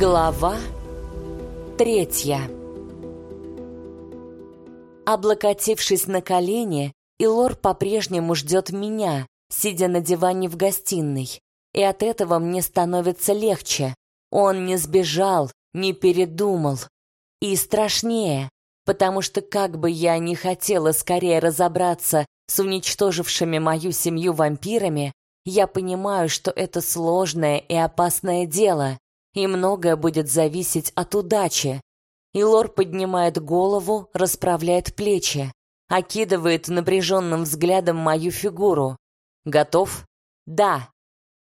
Глава третья Облокотившись на колени, Илор по-прежнему ждет меня, сидя на диване в гостиной. И от этого мне становится легче. Он не сбежал, не передумал. И страшнее, потому что как бы я ни хотела скорее разобраться с уничтожившими мою семью вампирами, я понимаю, что это сложное и опасное дело, и многое будет зависеть от удачи. И Лор поднимает голову, расправляет плечи, окидывает напряженным взглядом мою фигуру. Готов? Да.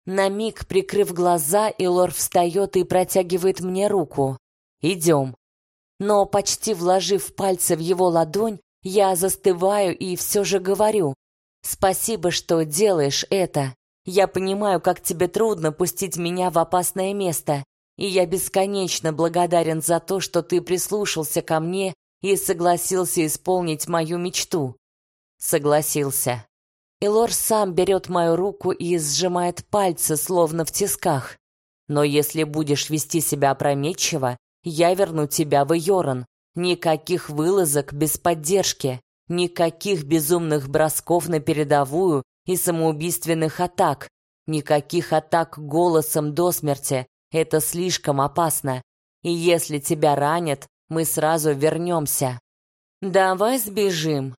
На миг, прикрыв глаза, Илор встает и протягивает мне руку. Идем. Но почти вложив пальцы в его ладонь, я застываю и все же говорю. Спасибо, что делаешь это. Я понимаю, как тебе трудно пустить меня в опасное место, и я бесконечно благодарен за то, что ты прислушался ко мне и согласился исполнить мою мечту. Согласился. Илор сам берет мою руку и сжимает пальцы, словно в тисках. Но если будешь вести себя опрометчиво, я верну тебя в Йоран. Никаких вылазок без поддержки, никаких безумных бросков на передовую и самоубийственных атак, никаких атак голосом до смерти. Это слишком опасно. И если тебя ранят, мы сразу вернемся. Давай сбежим,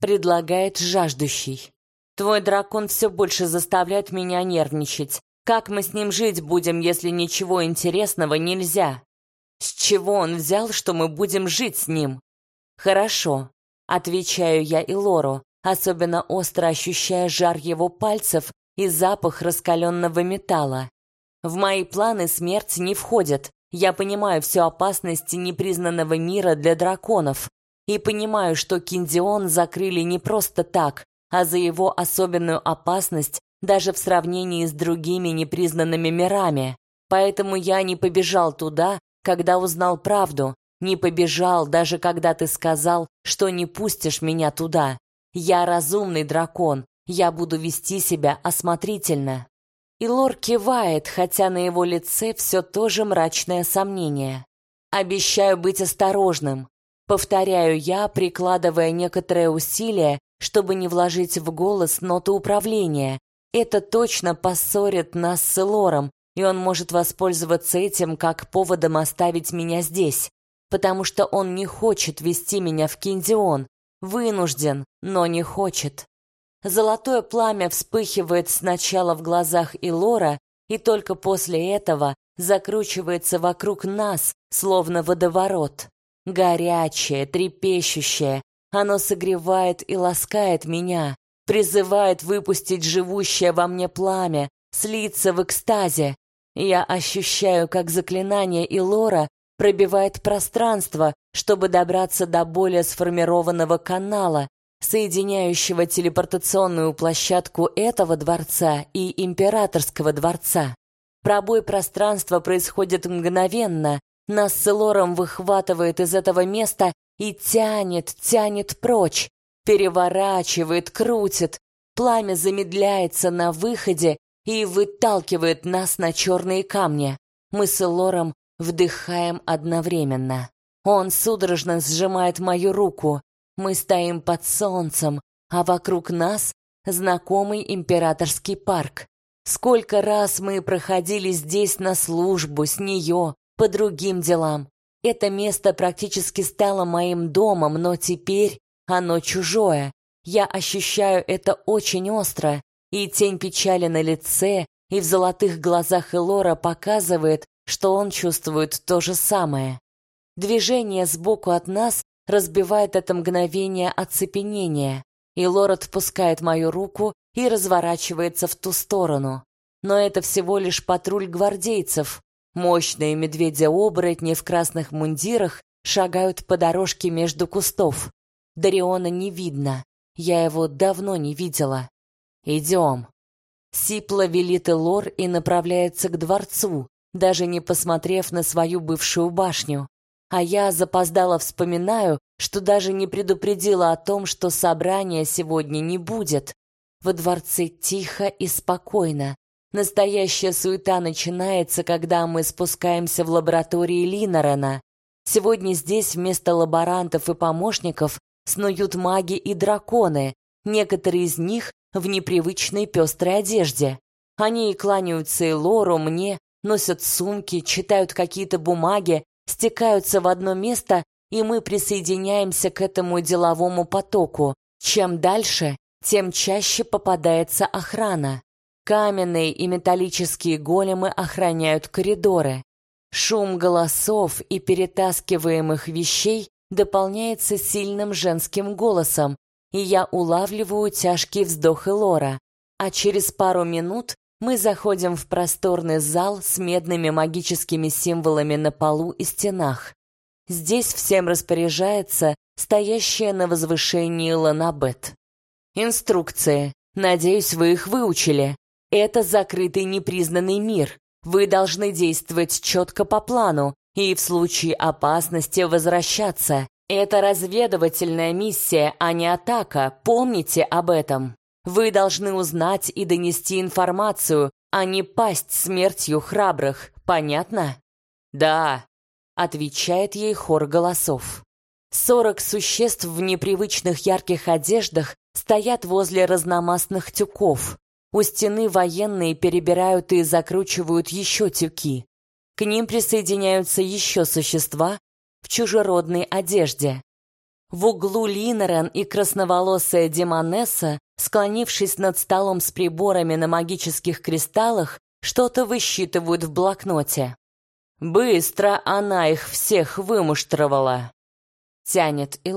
предлагает жаждущий. Твой дракон все больше заставляет меня нервничать. Как мы с ним жить будем, если ничего интересного нельзя? С чего он взял, что мы будем жить с ним? Хорошо, отвечаю я и Лору, особенно остро ощущая жар его пальцев и запах раскаленного металла. В мои планы смерть не входит. Я понимаю всю опасность непризнанного мира для драконов и понимаю, что Киндион закрыли не просто так, а за его особенную опасность даже в сравнении с другими непризнанными мирами. Поэтому я не побежал туда, когда узнал правду, не побежал, даже когда ты сказал, что не пустишь меня туда. Я разумный дракон, я буду вести себя осмотрительно. И Лор кивает, хотя на его лице все то же мрачное сомнение. Обещаю быть осторожным. Повторяю я, прикладывая некоторое усилие, чтобы не вложить в голос ноту управления. Это точно поссорит нас с Лором, и он может воспользоваться этим как поводом оставить меня здесь, потому что он не хочет вести меня в Киндион, вынужден, но не хочет. Золотое пламя вспыхивает сначала в глазах Илора, и только после этого закручивается вокруг нас, словно водоворот. Горячее, трепещущее, оно согревает и ласкает меня, призывает выпустить живущее во мне пламя, слиться в экстазе. Я ощущаю, как заклинание Илора пробивает пространство, чтобы добраться до более сформированного канала, соединяющего телепортационную площадку этого дворца и императорского дворца. Пробой пространства происходит мгновенно, нас с Элором выхватывает из этого места и тянет, тянет прочь, переворачивает, крутит. Пламя замедляется на выходе и выталкивает нас на черные камни. Мы с Элором вдыхаем одновременно. Он судорожно сжимает мою руку. Мы стоим под солнцем, а вокруг нас знакомый императорский парк. Сколько раз мы проходили здесь на службу с нее, по другим делам. Это место практически стало моим домом, но теперь оно чужое. Я ощущаю это очень остро, и тень печали на лице и в золотых глазах Элора показывает, что он чувствует то же самое. Движение сбоку от нас разбивает это мгновение оцепенения, и Лор отпускает мою руку и разворачивается в ту сторону. Но это всего лишь патруль гвардейцев. Мощные медведи-оборотни в красных мундирах шагают по дорожке между кустов. Дариона не видно. Я его давно не видела. Идем. Сипла велит Элор и направляется к дворцу, даже не посмотрев на свою бывшую башню. А я запоздало вспоминаю, что даже не предупредила о том, что собрания сегодня не будет. Во дворце тихо и спокойно. Настоящая суета начинается, когда мы спускаемся в лаборатории Линорена. Сегодня здесь вместо лаборантов и помощников снуют маги и драконы, некоторые из них в непривычной пестрой одежде. Они и кланяются и Лору, мне, носят сумки, читают какие-то бумаги, стекаются в одно место, и мы присоединяемся к этому деловому потоку. Чем дальше, тем чаще попадается охрана. Каменные и металлические големы охраняют коридоры. Шум голосов и перетаскиваемых вещей дополняется сильным женским голосом, и я улавливаю тяжкий вздох Элора. А через пару минут мы заходим в просторный зал с медными магическими символами на полу и стенах. Здесь всем распоряжается стоящая на возвышении Ланабет. Инструкции. Надеюсь, вы их выучили. Это закрытый непризнанный мир. Вы должны действовать четко по плану и в случае опасности возвращаться. Это разведывательная миссия, а не атака. Помните об этом. Вы должны узнать и донести информацию, а не пасть смертью храбрых. Понятно? Да, отвечает ей хор голосов. Сорок существ в непривычных ярких одеждах стоят возле разномастных тюков. У стены военные перебирают и закручивают еще тюки. К ним присоединяются еще существа в чужеродной одежде. В углу Линорен и красноволосая Демонесса, склонившись над столом с приборами на магических кристаллах, что-то высчитывают в блокноте. Быстро она их всех вымуштровала. Тянет и.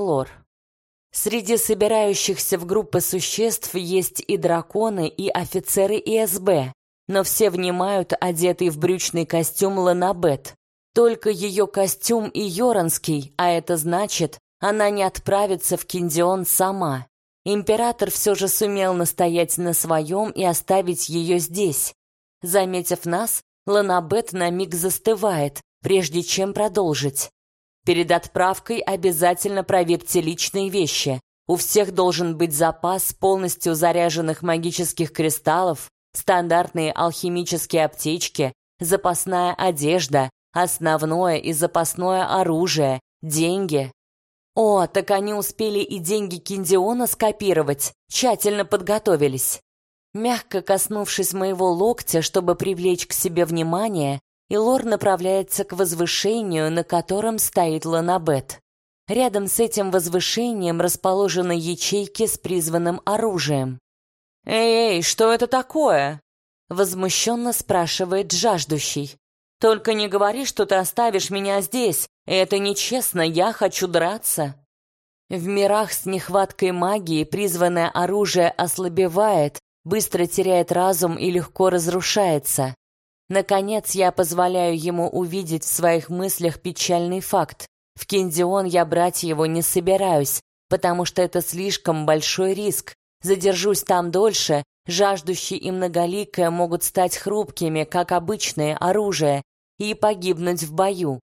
Среди собирающихся в группы существ есть и драконы, и офицеры ИСБ, но все внимают одетый в брючный костюм Ланабет. Только ее костюм и Йоранский, а это значит, она не отправится в Киндион сама. Император все же сумел настоять на своем и оставить ее здесь. Заметив нас, Ланабет на миг застывает, прежде чем продолжить. Перед отправкой обязательно проверьте личные вещи. У всех должен быть запас полностью заряженных магических кристаллов, стандартные алхимические аптечки, запасная одежда, основное и запасное оружие, деньги, о, так они успели и деньги Киндиона скопировать, тщательно подготовились. Мягко коснувшись моего локтя, чтобы привлечь к себе внимание, Илор направляется к возвышению, на котором стоит Ланабет. Рядом с этим возвышением расположены ячейки с призванным оружием. «Эй, что это такое?» — возмущенно спрашивает жаждущий. «Только не говори, что ты оставишь меня здесь. Это нечестно, я хочу драться. В мирах с нехваткой магии призванное оружие ослабевает, быстро теряет разум и легко разрушается. Наконец, я позволяю ему увидеть в своих мыслях печальный факт. В Киндион я брать его не собираюсь, потому что это слишком большой риск. Задержусь там дольше, жаждущие и многоликое могут стать хрупкими, как обычное оружие, и погибнуть в бою.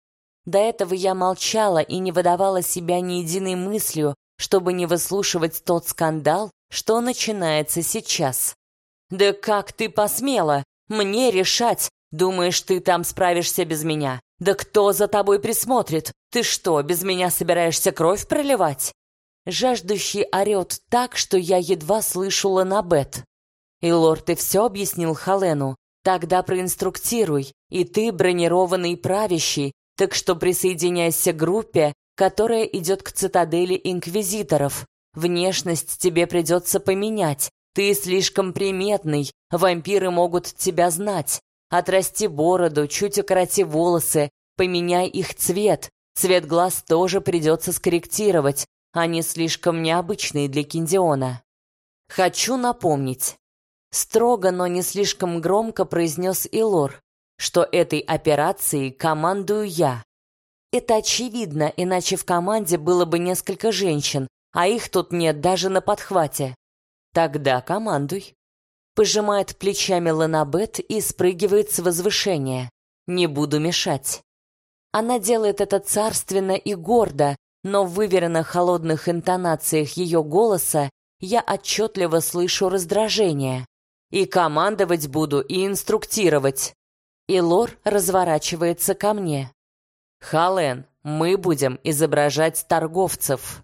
До этого я молчала и не выдавала себя ни единой мыслью, чтобы не выслушивать тот скандал, что начинается сейчас. «Да как ты посмела? Мне решать? Думаешь, ты там справишься без меня? Да кто за тобой присмотрит? Ты что, без меня собираешься кровь проливать?» Жаждущий орет так, что я едва слышу Ланабет. «И лорд, ты все объяснил Халену? Тогда проинструктируй, и ты, бронированный правящий, так что присоединяйся к группе, которая идет к цитадели инквизиторов. Внешность тебе придется поменять. Ты слишком приметный, вампиры могут тебя знать. Отрасти бороду, чуть укороти волосы, поменяй их цвет. Цвет глаз тоже придется скорректировать, они слишком необычные для Киндиона. Хочу напомнить. Строго, но не слишком громко произнес Илор что этой операцией командую я. Это очевидно, иначе в команде было бы несколько женщин, а их тут нет даже на подхвате. Тогда командуй. Пожимает плечами Ланабет и спрыгивает с возвышения. Не буду мешать. Она делает это царственно и гордо, но в выверенно холодных интонациях ее голоса я отчетливо слышу раздражение. И командовать буду, и инструктировать. И Лор разворачивается ко мне. Хален, мы будем изображать торговцев.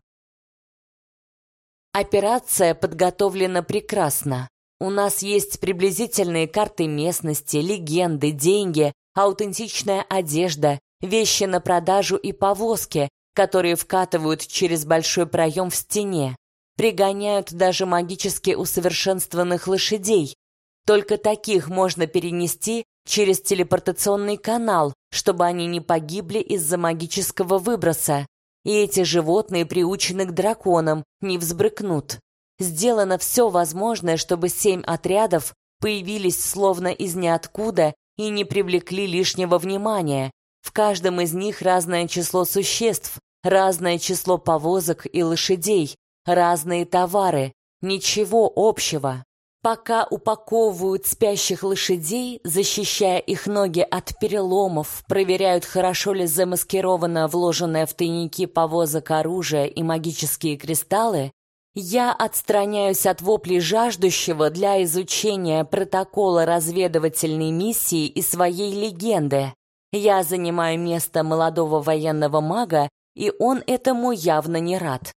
Операция подготовлена прекрасно. У нас есть приблизительные карты местности, легенды, деньги, аутентичная одежда, вещи на продажу и повозки, которые вкатывают через большой проем в стене. Пригоняют даже магически усовершенствованных лошадей. Только таких можно перенести через телепортационный канал, чтобы они не погибли из-за магического выброса. И эти животные приучены к драконам, не взбрыкнут. Сделано все возможное, чтобы семь отрядов появились словно из ниоткуда и не привлекли лишнего внимания. В каждом из них разное число существ, разное число повозок и лошадей, разные товары, ничего общего. Пока упаковывают спящих лошадей, защищая их ноги от переломов, проверяют, хорошо ли замаскировано вложенное в тайники повозок оружие и магические кристаллы, я отстраняюсь от воплей жаждущего для изучения протокола разведывательной миссии и своей легенды. Я занимаю место молодого военного мага, и он этому явно не рад.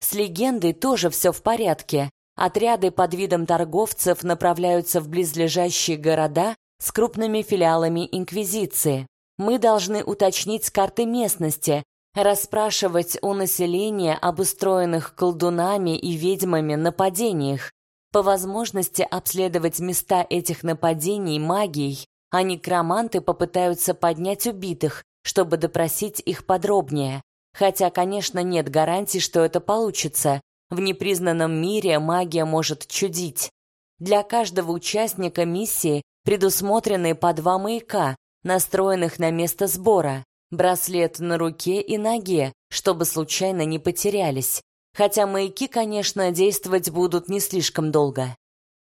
С легендой тоже все в порядке. Отряды под видом торговцев направляются в близлежащие города с крупными филиалами Инквизиции. Мы должны уточнить карты местности, расспрашивать у населения об устроенных колдунами и ведьмами нападениях, по возможности обследовать места этих нападений магией, а некроманты попытаются поднять убитых, чтобы допросить их подробнее. Хотя, конечно, нет гарантий, что это получится, в непризнанном мире магия может чудить. Для каждого участника миссии предусмотрены по два маяка, настроенных на место сбора, браслет на руке и ноге, чтобы случайно не потерялись. Хотя маяки, конечно, действовать будут не слишком долго.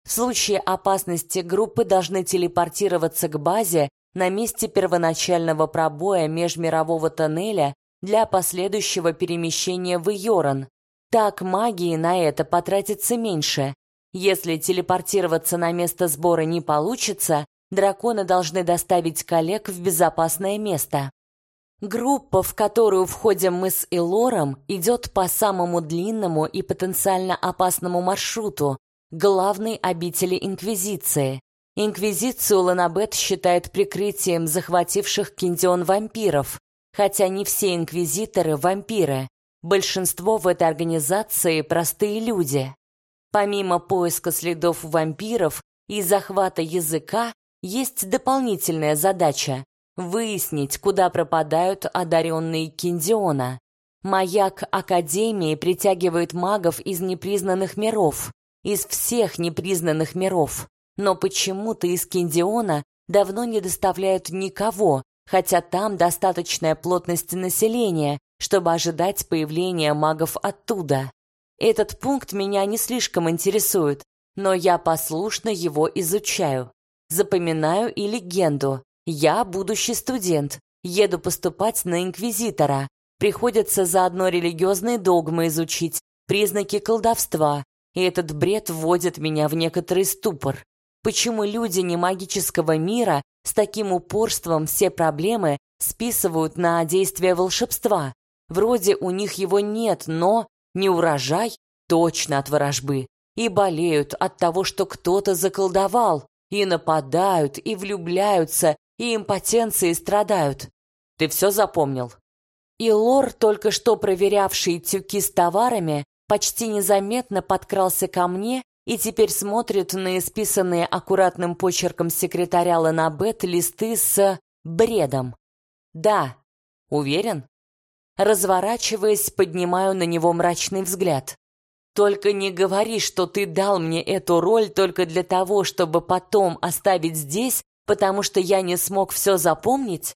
В случае опасности группы должны телепортироваться к базе на месте первоначального пробоя межмирового тоннеля для последующего перемещения в Йоран, так магии на это потратится меньше. Если телепортироваться на место сбора не получится, драконы должны доставить коллег в безопасное место. Группа, в которую входим мы с Элором, идет по самому длинному и потенциально опасному маршруту, главной обители Инквизиции. Инквизицию Ланабет считает прикрытием захвативших Киндион вампиров, хотя не все инквизиторы – вампиры. Большинство в этой организации простые люди. Помимо поиска следов вампиров и захвата языка, есть дополнительная задача – выяснить, куда пропадают одаренные Киндиона. Маяк Академии притягивает магов из непризнанных миров, из всех непризнанных миров. Но почему-то из Киндиона давно не доставляют никого, хотя там достаточная плотность населения, чтобы ожидать появления магов оттуда. Этот пункт меня не слишком интересует, но я послушно его изучаю. Запоминаю и легенду. Я будущий студент, еду поступать на инквизитора. Приходится заодно религиозные догмы изучить, признаки колдовства, и этот бред вводит меня в некоторый ступор. Почему люди не магического мира с таким упорством все проблемы списывают на действие волшебства? Вроде у них его нет, но не урожай точно от ворожбы. И болеют от того, что кто-то заколдовал, и нападают, и влюбляются, и импотенцией страдают. Ты все запомнил? И лор, только что проверявший тюки с товарами, почти незаметно подкрался ко мне и теперь смотрит на исписанные аккуратным почерком секретаря Ланабет листы с бредом. Да, уверен? Разворачиваясь, поднимаю на него мрачный взгляд. «Только не говори, что ты дал мне эту роль только для того, чтобы потом оставить здесь, потому что я не смог все запомнить?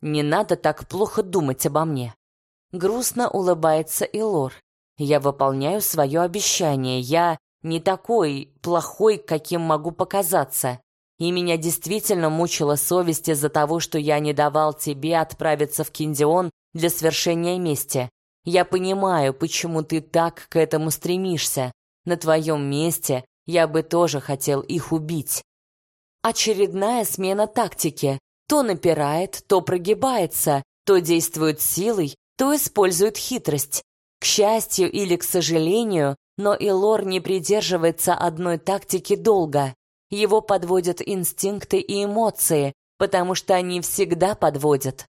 Не надо так плохо думать обо мне». Грустно улыбается Илор. «Я выполняю свое обещание. Я не такой плохой, каким могу показаться. И меня действительно мучила совесть из-за того, что я не давал тебе отправиться в Киндион для свершения мести. Я понимаю, почему ты так к этому стремишься. На твоем месте Я бы тоже хотел их убить. Очередная смена тактики. То напирает, то прогибается, то действует силой, то использует хитрость. К счастью или к сожалению, но Илор не придерживается одной тактики долго. Его подводят инстинкты и эмоции, потому что они всегда подводят.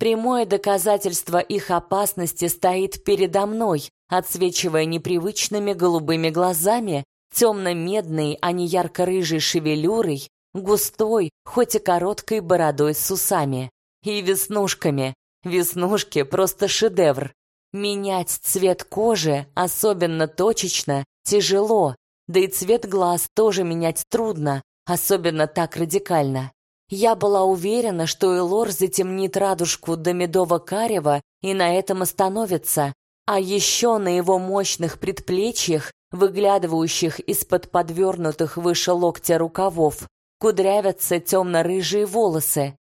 Прямое доказательство их опасности стоит передо мной, отсвечивая непривычными голубыми глазами, темно-медной, а не ярко-рыжей шевелюрой, густой, хоть и короткой бородой с усами. И веснушками. Веснушки — просто шедевр. Менять цвет кожи, особенно точечно, тяжело, да и цвет глаз тоже менять трудно, особенно так радикально. Я была уверена, что Элор затемнит радужку до медово-карева и на этом остановится, а еще на его мощных предплечьях, выглядывающих из-под подвернутых выше локтя рукавов, кудрявятся темно-рыжие волосы.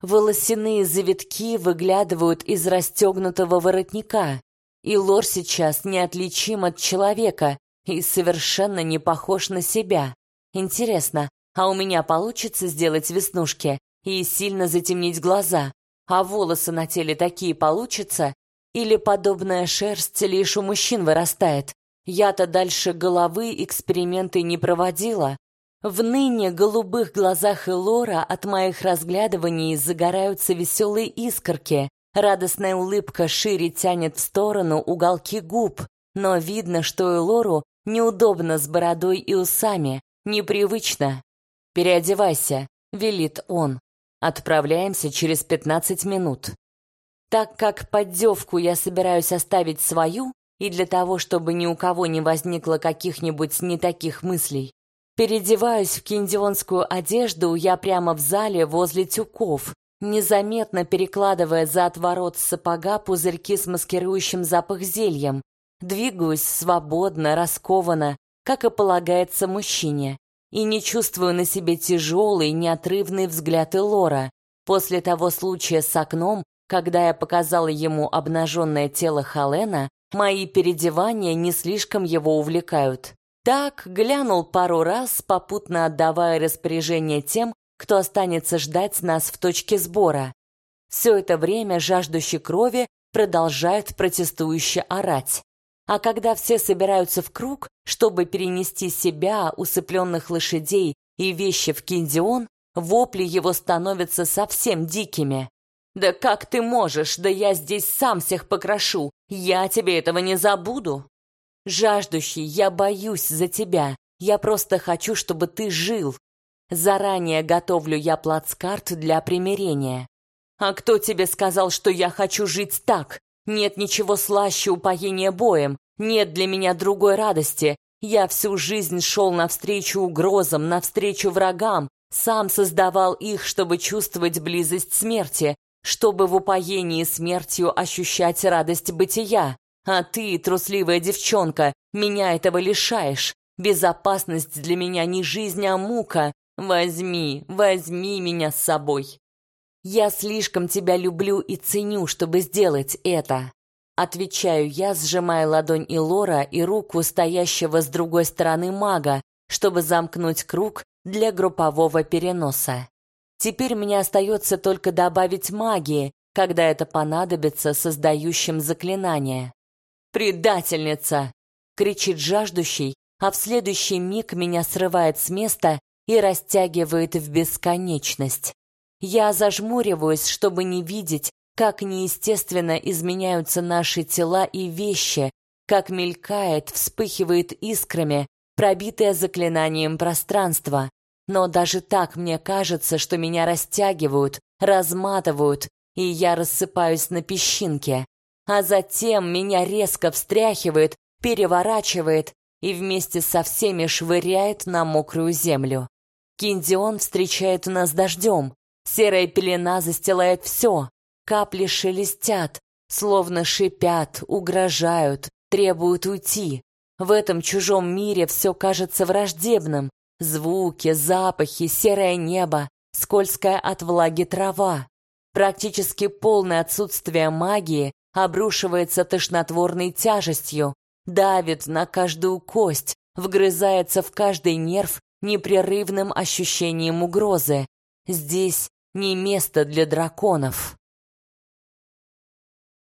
Волосяные завитки выглядывают из расстегнутого воротника, и Лор сейчас неотличим от человека и совершенно не похож на себя. Интересно, а у меня получится сделать веснушки и сильно затемнить глаза, а волосы на теле такие получится? Или подобная шерсть лишь у мужчин вырастает? Я-то дальше головы эксперименты не проводила. В ныне голубых глазах Элора от моих разглядываний загораются веселые искорки. Радостная улыбка шире тянет в сторону уголки губ, но видно, что Элору неудобно с бородой и усами, непривычно. «Переодевайся», — велит он. «Отправляемся через пятнадцать минут». Так как поддевку я собираюсь оставить свою, и для того, чтобы ни у кого не возникло каких-нибудь не таких мыслей, переодеваюсь в киндионскую одежду я прямо в зале возле тюков, незаметно перекладывая за отворот сапога пузырьки с маскирующим запах зельем. Двигаюсь свободно, раскованно, как и полагается мужчине и не чувствую на себе тяжелый, неотрывный взгляд Элора. После того случая с окном, когда я показала ему обнаженное тело Халена, мои переодевания не слишком его увлекают. Так глянул пару раз, попутно отдавая распоряжение тем, кто останется ждать нас в точке сбора. Все это время жаждущий крови продолжает протестующе орать. А когда все собираются в круг, чтобы перенести себя, усыпленных лошадей и вещи в Киндион, вопли его становятся совсем дикими. «Да как ты можешь? Да я здесь сам всех покрошу! Я тебе этого не забуду!» «Жаждущий, я боюсь за тебя. Я просто хочу, чтобы ты жил. Заранее готовлю я плацкарт для примирения. А кто тебе сказал, что я хочу жить так? Нет ничего слаще упоения боем, нет для меня другой радости. Я всю жизнь шел навстречу угрозам, навстречу врагам, сам создавал их, чтобы чувствовать близость смерти, чтобы в упоении смертью ощущать радость бытия. А ты, трусливая девчонка, меня этого лишаешь. Безопасность для меня не жизнь, а мука. Возьми, возьми меня с собой. «Я слишком тебя люблю и ценю, чтобы сделать это», отвечаю я, сжимая ладонь Илора и руку стоящего с другой стороны мага, чтобы замкнуть круг для группового переноса. Теперь мне остается только добавить магии, когда это понадобится создающим заклинание. «Предательница!» — кричит жаждущий, а в следующий миг меня срывает с места и растягивает в бесконечность. Я зажмуриваюсь, чтобы не видеть, как неестественно изменяются наши тела и вещи, как мелькает, вспыхивает искрами, пробитое заклинанием пространство. Но даже так мне кажется, что меня растягивают, разматывают, и я рассыпаюсь на песчинки. А затем меня резко встряхивает, переворачивает и вместе со всеми швыряет на мокрую землю. Киндион встречает нас дождем, Серая пелена застилает все. Капли шелестят, словно шипят, угрожают, требуют уйти. В этом чужом мире все кажется враждебным. Звуки, запахи, серое небо, скользкая от влаги трава. Практически полное отсутствие магии обрушивается тошнотворной тяжестью, давит на каждую кость, вгрызается в каждый нерв непрерывным ощущением угрозы. Здесь не место для драконов.